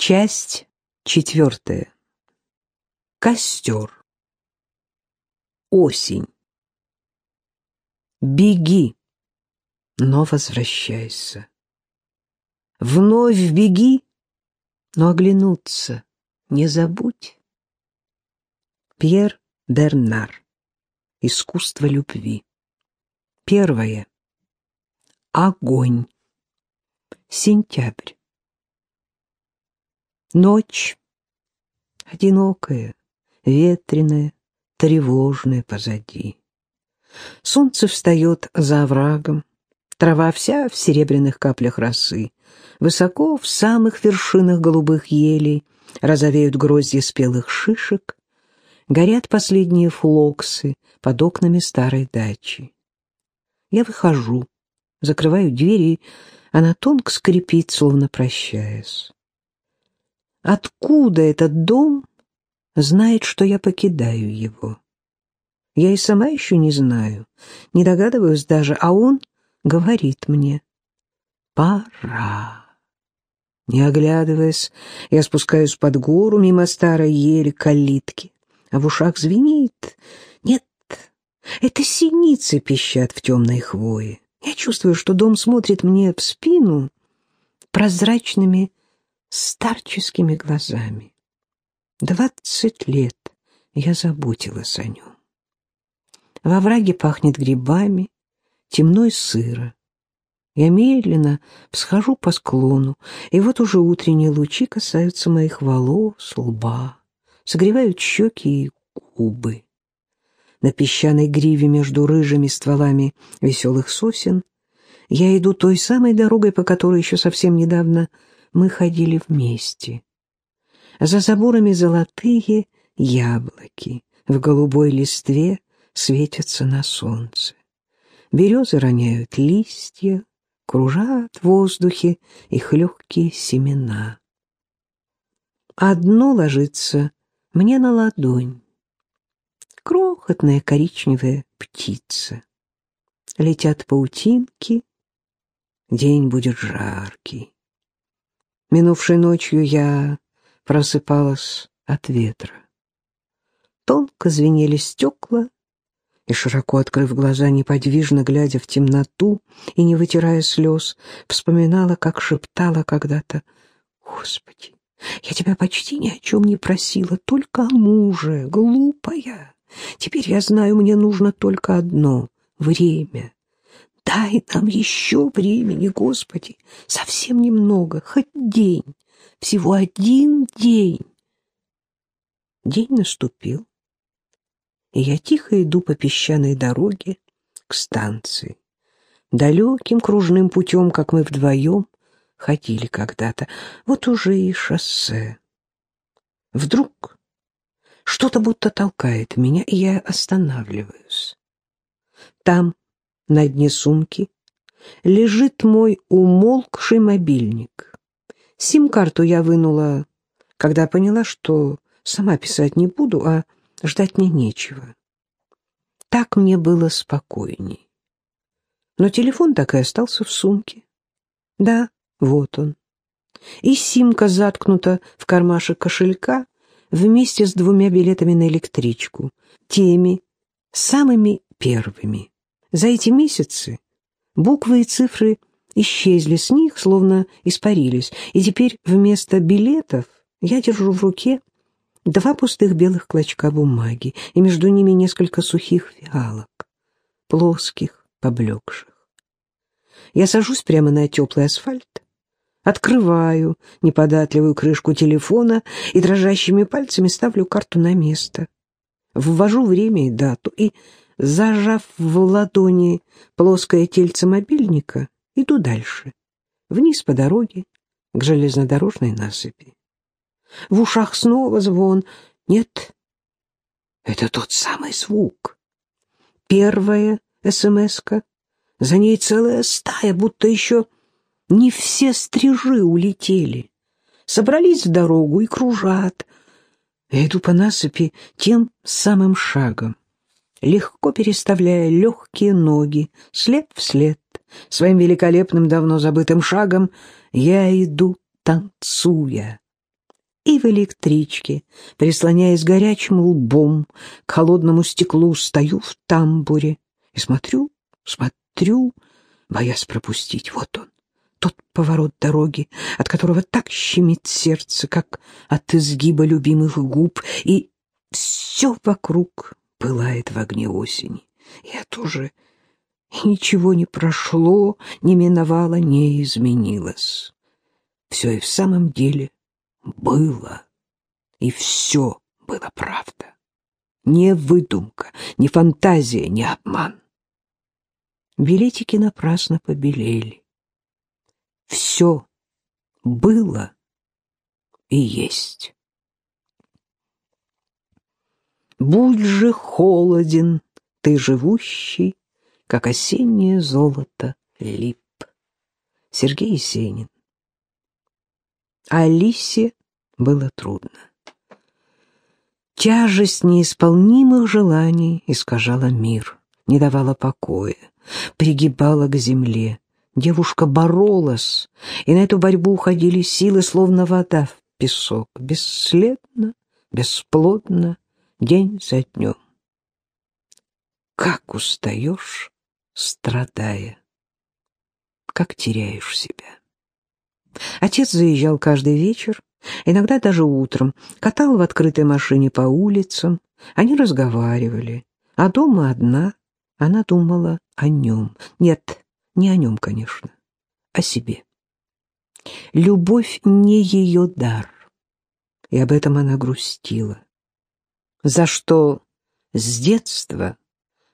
Часть четвертая. Костер. Осень. Беги, но возвращайся. Вновь беги, но оглянуться не забудь. Пьер Бернар. Искусство любви. Первое. Огонь. Сентябрь. Ночь. Одинокая, ветреная, тревожная позади. Солнце встает за оврагом, трава вся в серебряных каплях росы. Высоко, в самых вершинах голубых елей, розовеют грозди спелых шишек, горят последние флоксы под окнами старой дачи. Я выхожу, закрываю двери, она тонко скрипит, словно прощаясь. Откуда этот дом знает, что я покидаю его? Я и сама еще не знаю, не догадываюсь даже, а он говорит мне «Пора». Не оглядываясь, я спускаюсь под гору мимо старой ели калитки, а в ушах звенит. Нет, это синицы пищат в темной хвое. Я чувствую, что дом смотрит мне в спину прозрачными старческими глазами. Двадцать лет я заботилась о нем. Во враге пахнет грибами, темно и сыро. Я медленно всхожу по склону, и вот уже утренние лучи касаются моих волос, лба, согревают щеки и губы. На песчаной гриве между рыжими стволами веселых сосен я иду той самой дорогой, по которой еще совсем недавно мы ходили вместе. За заборами золотые яблоки в голубой листве светятся на солнце. Березы роняют листья, кружат в воздухе их легкие семена. Одно ложится мне на ладонь. Крохотная коричневая птица. Летят паутинки, день будет жаркий. Минувшей ночью я просыпалась от ветра. Тонко звенели стекла, и, широко открыв глаза, неподвижно глядя в темноту и не вытирая слез, вспоминала, как шептала когда-то «Господи, я тебя почти ни о чем не просила, только о муже, глупая. Теперь я знаю, мне нужно только одно — время. Дай нам еще времени, Господи, совсем немного, хоть день, всего один день. День наступил, и я тихо иду по песчаной дороге к станции. Далеким кружным путем, как мы вдвоем ходили когда-то. Вот уже и шоссе. Вдруг что-то будто толкает меня, и я останавливаюсь. Там, на дне сумки лежит мой умолкший мобильник. Сим-карту я вынула, когда поняла, что сама писать не буду, а ждать мне нечего. Так мне было спокойней. Но телефон так и остался в сумке. Да, вот он. И симка заткнута в кармашек кошелька вместе с двумя билетами на электричку, теми самыми первыми. За эти месяцы буквы и цифры исчезли с них, словно испарились, и теперь вместо билетов я держу в руке два пустых белых клочка бумаги, и между ними несколько сухих фиалок, плоских, поблекших. Я сажусь прямо на теплый асфальт, открываю неподатливую крышку телефона и дрожащими пальцами ставлю карту на место. Ввожу время и дату, и Зажав в ладони плоское тельце мобильника, иду дальше, вниз по дороге, к железнодорожной насыпи. В ушах снова звон. Нет, это тот самый звук. Первая СМС-ка, за ней целая стая, будто еще не все стрижи улетели. Собрались в дорогу и кружат. Я иду по насыпи тем самым шагом легко переставляя легкие ноги, след в след, своим великолепным давно забытым шагом, я иду танцуя, И в электричке, прислоняясь горячим лбом к холодному стеклу, стою в тамбуре и смотрю, смотрю, боясь пропустить. Вот он, тот поворот дороги, от которого так щемит сердце, как от изгиба любимых губ, и все вокруг пылает в огне осени. Я тоже и ничего не прошло, не миновало, не изменилось. Все и в самом деле было, и все было правда. Не выдумка, не фантазия, не обман. Билетики напрасно побелели. Все было и есть. Будь же холоден ты живущий, как осеннее золото лип. Сергей Есенин. Алисе было трудно. Тяжесть неисполнимых желаний искажала мир, не давала покоя, пригибала к земле. Девушка боролась, и на эту борьбу уходили силы, словно вода в песок, бесследно, бесплодно, день за днем. Как устаешь, страдая, как теряешь себя. Отец заезжал каждый вечер, иногда даже утром, катал в открытой машине по улицам. Они разговаривали, а дома одна она думала о нем. Нет, не о нем, конечно, о себе. Любовь не ее дар, и об этом она грустила. За что с детства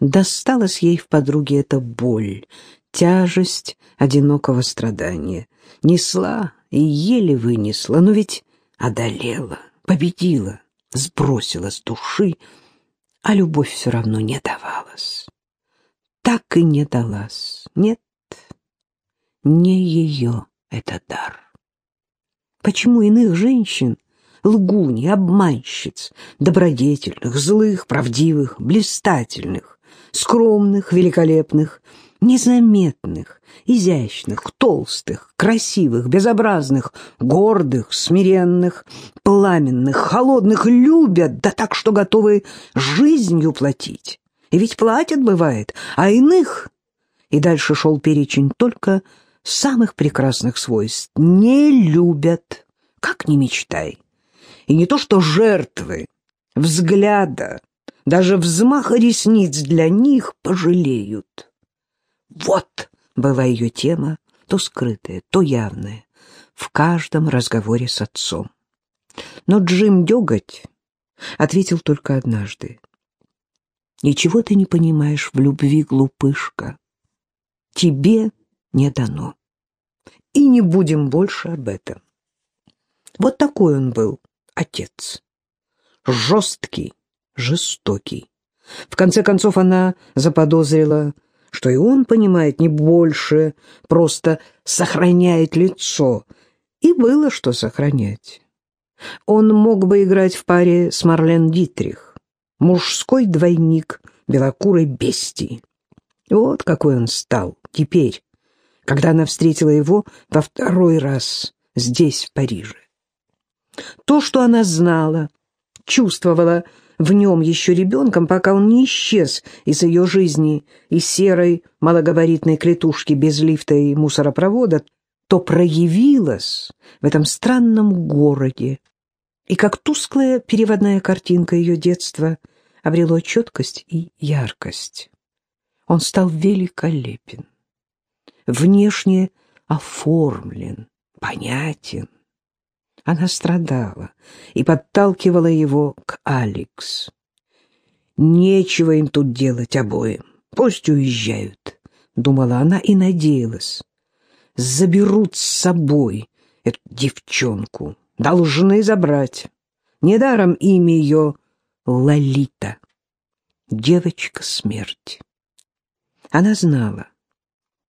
досталась ей в подруге эта боль, тяжесть одинокого страдания. Несла и еле вынесла, но ведь одолела, победила, сбросила с души, а любовь все равно не давалась. Так и не далась. Нет, не ее это дар. Почему иных женщин лгуней, обманщиц, добродетельных, злых, правдивых, блистательных, скромных, великолепных, незаметных, изящных, толстых, красивых, безобразных, гордых, смиренных, пламенных, холодных любят, да так, что готовы жизнью платить. И ведь платят, бывает, а иных... И дальше шел перечень только самых прекрасных свойств. Не любят, как не мечтай. И не то что жертвы, взгляда, даже взмаха ресниц для них пожалеют. Вот была ее тема, то скрытая, то явная, в каждом разговоре с отцом. Но Джим Дёготь ответил только однажды. «Ничего ты не понимаешь в любви, глупышка. Тебе не дано. И не будем больше об этом». Вот такой он был, отец. Жесткий, жестокий. В конце концов она заподозрила, что и он понимает не больше, просто сохраняет лицо. И было что сохранять. Он мог бы играть в паре с Марлен Дитрих, мужской двойник белокурой бестии. Вот какой он стал теперь, когда она встретила его во второй раз здесь, в Париже. То, что она знала, чувствовала, в нем еще ребенком, пока он не исчез из ее жизни, из серой малогабаритной клетушки без лифта и мусоропровода, то проявилась в этом странном городе. И как тусклая переводная картинка ее детства обрело четкость и яркость. Он стал великолепен, внешне оформлен, понятен. Она страдала и подталкивала его к Алекс. «Нечего им тут делать обоим. Пусть уезжают», — думала она и надеялась. «Заберут с собой эту девчонку. Должны забрать. Недаром имя ее Лолита. Девочка-смерть». Она знала,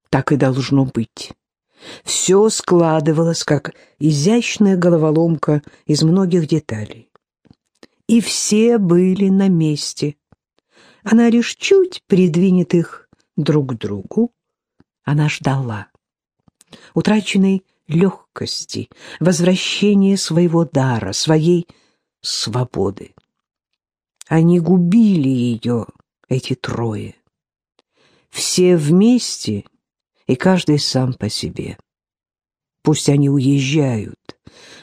так и должно быть. Все складывалось, как изящная головоломка из многих деталей. И все были на месте. Она лишь чуть придвинет их друг к другу. Она ждала. Утраченный легкости, возвращения своего дара, своей свободы. Они губили ее, эти трое. Все вместе и каждый сам по себе. Пусть они уезжают.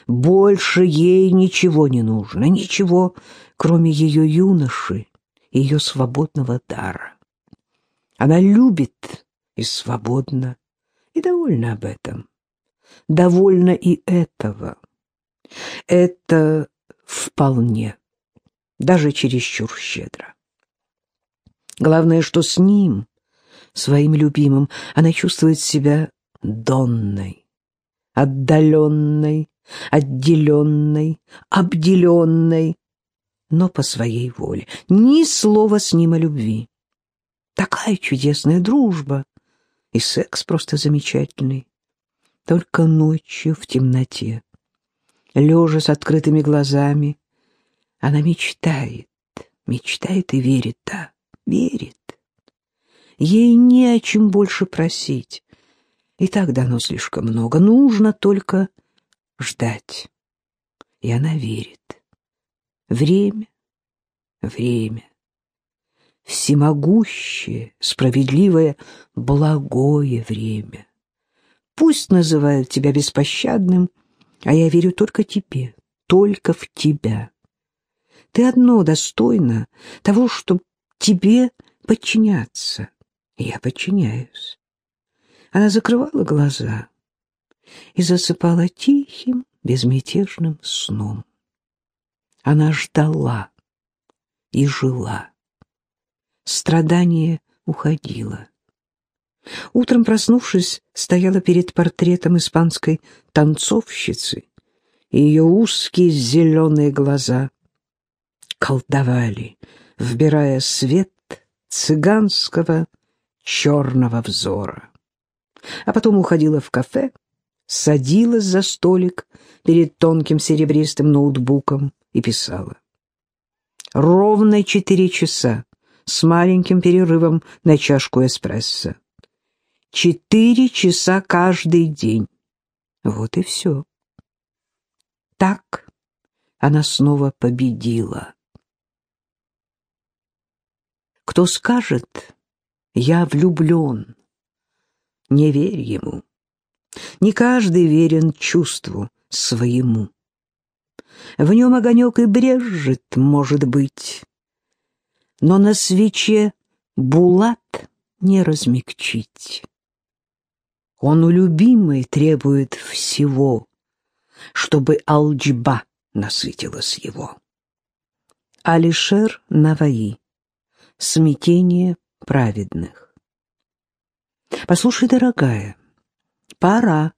Больше ей ничего не нужно, ничего, кроме ее юноши ее свободного дара. Она любит и свободна, и довольна об этом. Довольна и этого. Это вполне, даже чересчур щедро. Главное, что с ним, своим любимым, она чувствует себя донной, отдаленной, отделенной, обделенной, но по своей воле. Ни слова с ним о любви. Такая чудесная дружба, и секс просто замечательный. Только ночью в темноте, лежа с открытыми глазами, она мечтает, мечтает и верит, да, верит. Ей не о чем больше просить. И так дано слишком много. Нужно только ждать. И она верит. Время, время. Всемогущее, справедливое, благое время. Пусть называют тебя беспощадным, а я верю только тебе, только в тебя. Ты одно достойно того, чтобы тебе подчиняться. Я подчиняюсь. Она закрывала глаза и засыпала тихим, безмятежным сном. Она ждала и жила. Страдание уходило. Утром, проснувшись, стояла перед портретом испанской танцовщицы, и ее узкие зеленые глаза колдовали, вбирая свет цыганского черного взора. А потом уходила в кафе, садилась за столик перед тонким серебристым ноутбуком и писала. Ровно четыре часа с маленьким перерывом на чашку эспрессо. Четыре часа каждый день. Вот и все. Так она снова победила. Кто скажет, я влюблен, не верь ему. Не каждый верен чувству своему. В нем огонек и брежет, может быть, но на свече булат не размягчить. Он у любимой требует всего, чтобы алджба насытилась его. Алишер Наваи. Смятение праведных. Послушай, дорогая, пора.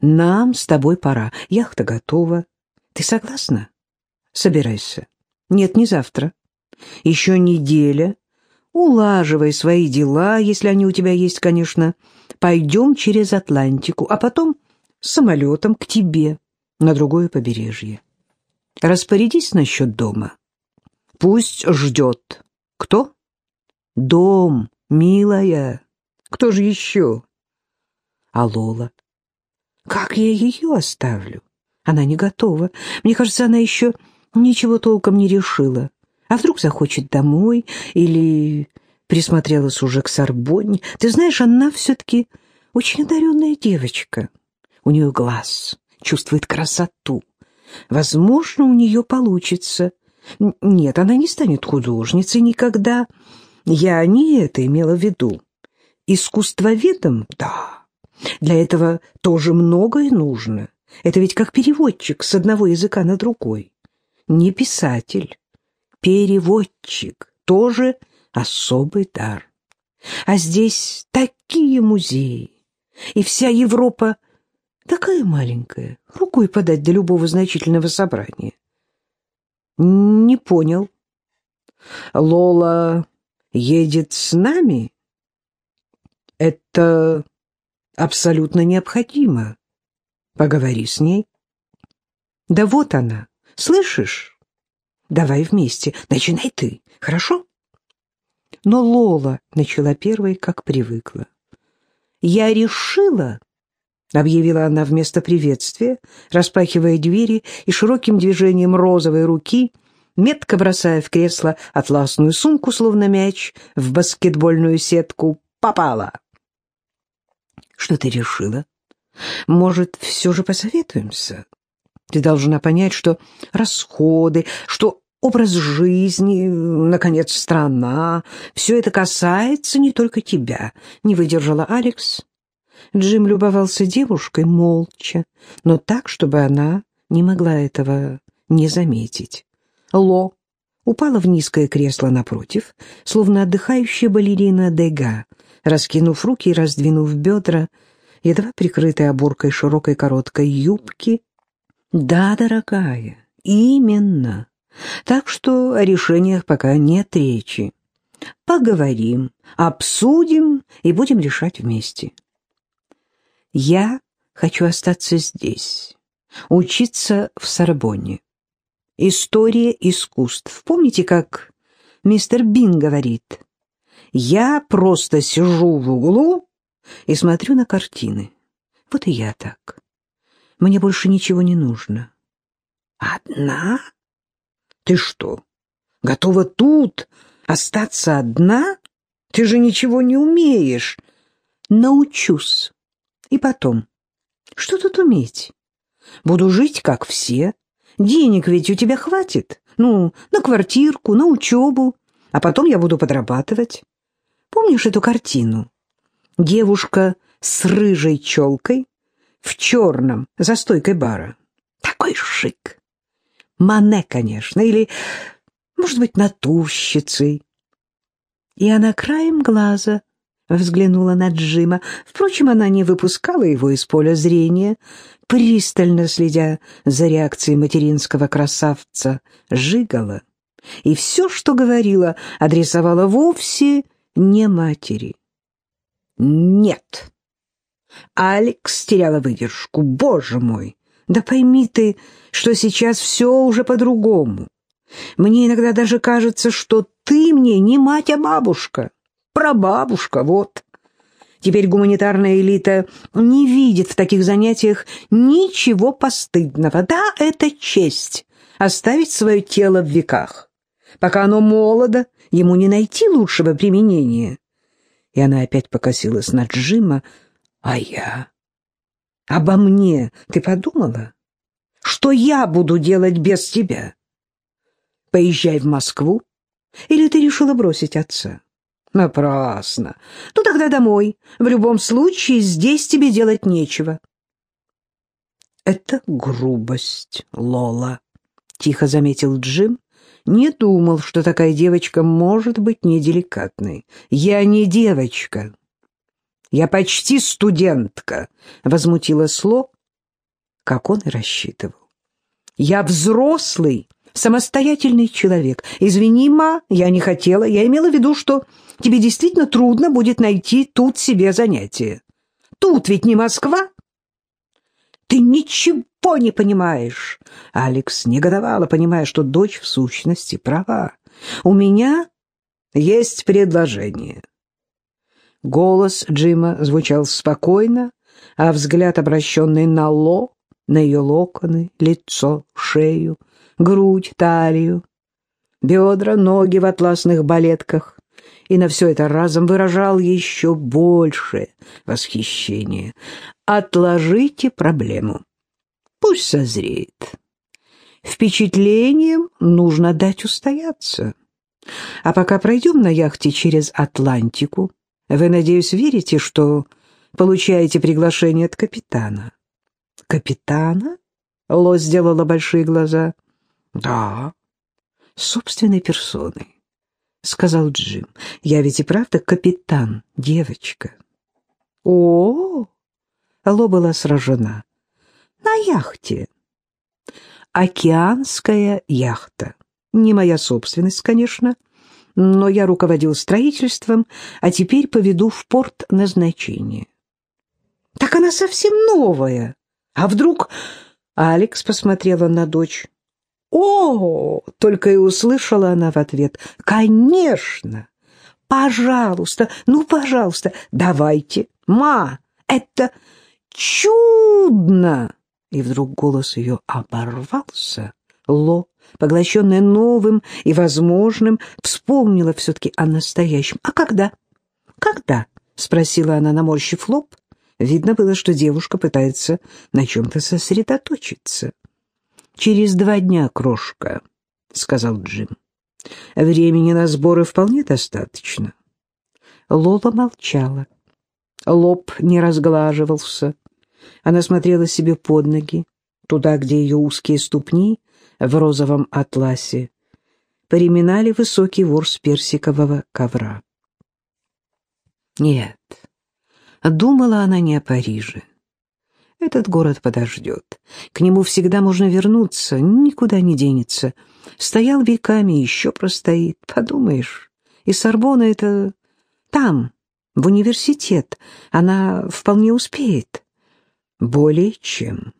Нам с тобой пора. Яхта готова. Ты согласна? Собирайся. Нет, не завтра. Еще неделя. Улаживай свои дела, если они у тебя есть, конечно. Пойдем через Атлантику, а потом самолетом к тебе на другое побережье. Распорядись насчет дома. Пусть ждет. Кто? Дом, милая. Кто же еще? А Лола? Как я ее оставлю? Она не готова. Мне кажется, она еще ничего толком не решила. А вдруг захочет домой или присмотрелась уже к Сорбонне. Ты знаешь, она все-таки очень одаренная девочка. У нее глаз, чувствует красоту. Возможно, у нее получится. Нет, она не станет художницей никогда. Я не это имела в виду. Искусствоведом? Да. Для этого тоже многое нужно. Это ведь как переводчик с одного языка на другой. Не писатель, переводчик. Тоже особый дар. А здесь такие музеи. И вся Европа такая маленькая, рукой подать до любого значительного собрания. Не понял. Лола едет с нами? Это абсолютно необходимо. Поговори с ней. Да вот она, слышишь? Давай вместе, начинай ты, хорошо? Но Лола начала первой, как привыкла. Я решила, — объявила она вместо приветствия, распахивая двери и широким движением розовой руки, метко бросая в кресло атласную сумку, словно мяч, в баскетбольную сетку. «Попала!» «Что ты решила? Может, все же посоветуемся? Ты должна понять, что расходы, что образ жизни, наконец, страна, все это касается не только тебя», — не выдержала Алекс. Джим любовался девушкой молча, но так, чтобы она не могла этого не заметить. Ло упала в низкое кресло напротив, словно отдыхающая балерина Дега, раскинув руки и раздвинув бедра, едва прикрытой оборкой широкой короткой юбки. «Да, дорогая, именно. Так что о решениях пока нет речи. Поговорим, обсудим и будем решать вместе. Я хочу остаться здесь, учиться в Сорбонне. История искусств. Помните, как мистер Бин говорит? Я просто сижу в углу и смотрю на картины. Вот и я так. Мне больше ничего не нужно. Одна? Ты что, готова тут остаться одна? Ты же ничего не умеешь. Научусь. И потом, что тут уметь? Буду жить, как все. Денег ведь у тебя хватит. Ну, на квартирку, на учебу. А потом я буду подрабатывать. Помнишь эту картину? Девушка с рыжей челкой в черном за стойкой бара. Такой шик. Мане, конечно, или, может быть, натурщицей. И она краем глаза взглянула на Джима. Впрочем, она не выпускала его из поля зрения, пристально следя за реакцией материнского красавца, жигала. И все, что говорила, адресовала вовсе не матери. «Нет!» Алекс теряла выдержку. «Боже мой! Да пойми ты, что сейчас все уже по-другому. Мне иногда даже кажется, что ты мне не мать, а бабушка» прабабушка, вот. Теперь гуманитарная элита не видит в таких занятиях ничего постыдного. Да, это честь — оставить свое тело в веках. Пока оно молодо, ему не найти лучшего применения. И она опять покосилась на Джима. А я? Обо мне ты подумала? Что я буду делать без тебя? Поезжай в Москву? Или ты решила бросить отца? Напрасно. Ну тогда домой. В любом случае здесь тебе делать нечего. Это грубость, Лола, тихо заметил Джим. Не думал, что такая девочка может быть неделикатной. Я не девочка. Я почти студентка, возмутилась Ло, как он и рассчитывал. Я взрослый, самостоятельный человек. Извини, ма, я не хотела. Я имела в виду, что тебе действительно трудно будет найти тут себе занятие. Тут ведь не Москва. Ты ничего не понимаешь. Алекс негодовала, понимая, что дочь в сущности права. У меня есть предложение. Голос Джима звучал спокойно, а взгляд, обращенный на Ло, на ее локоны, лицо, шею, грудь, талию, бедра, ноги в атласных балетках, и на все это разом выражал еще больше восхищение. Отложите проблему. Пусть созреет. Впечатлением нужно дать устояться. А пока пройдем на яхте через Атлантику, вы, надеюсь, верите, что получаете приглашение от капитана. Капитана? Ло сделала большие глаза. Да, собственной персоной. — сказал Джим. «Я ведь и правда капитан, девочка». О, -о, -о Ло была сражена. «На яхте». «Океанская яхта. Не моя собственность, конечно, но я руководил строительством, а теперь поведу в порт назначения». «Так она совсем новая. А вдруг...» Алекс посмотрела на дочь. «О!» — только и услышала она в ответ. «Конечно! Пожалуйста, ну, пожалуйста, давайте! Ма, это чудно!» И вдруг голос ее оборвался. Ло, поглощенная новым и возможным, вспомнила все-таки о настоящем. «А когда?» «Когда?» — спросила она, наморщив лоб. Видно было, что девушка пытается на чем-то сосредоточиться. «Через два дня, крошка», — сказал Джим. «Времени на сборы вполне достаточно». Лола молчала. Лоб не разглаживался. Она смотрела себе под ноги, туда, где ее узкие ступни в розовом атласе переминали высокий ворс персикового ковра. Нет, думала она не о Париже. Этот город подождет. К нему всегда можно вернуться, никуда не денется. Стоял веками, еще простоит. Подумаешь, и Сорбона — это там, в университет. Она вполне успеет. Более чем.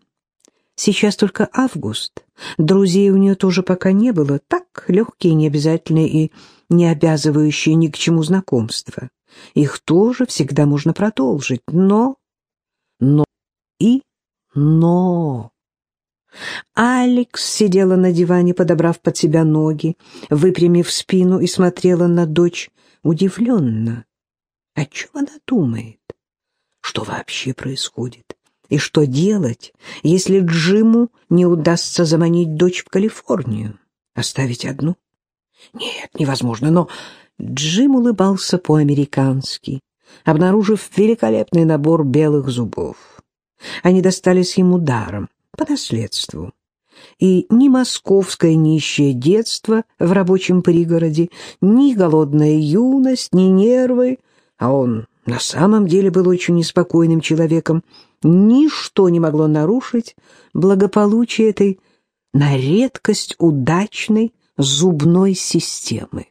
Сейчас только август. Друзей у нее тоже пока не было. Так, легкие, необязательные и не обязывающие ни к чему знакомства. Их тоже всегда можно продолжить. Но... и но. Алекс сидела на диване, подобрав под себя ноги, выпрямив спину и смотрела на дочь удивленно. О чем она думает? Что вообще происходит? И что делать, если Джиму не удастся заманить дочь в Калифорнию? Оставить одну? Нет, невозможно, но Джим улыбался по-американски, обнаружив великолепный набор белых зубов. Они достались ему даром, по наследству. И ни московское нищее детство в рабочем пригороде, ни голодная юность, ни нервы, а он на самом деле был очень неспокойным человеком, ничто не могло нарушить благополучие этой на редкость удачной зубной системы.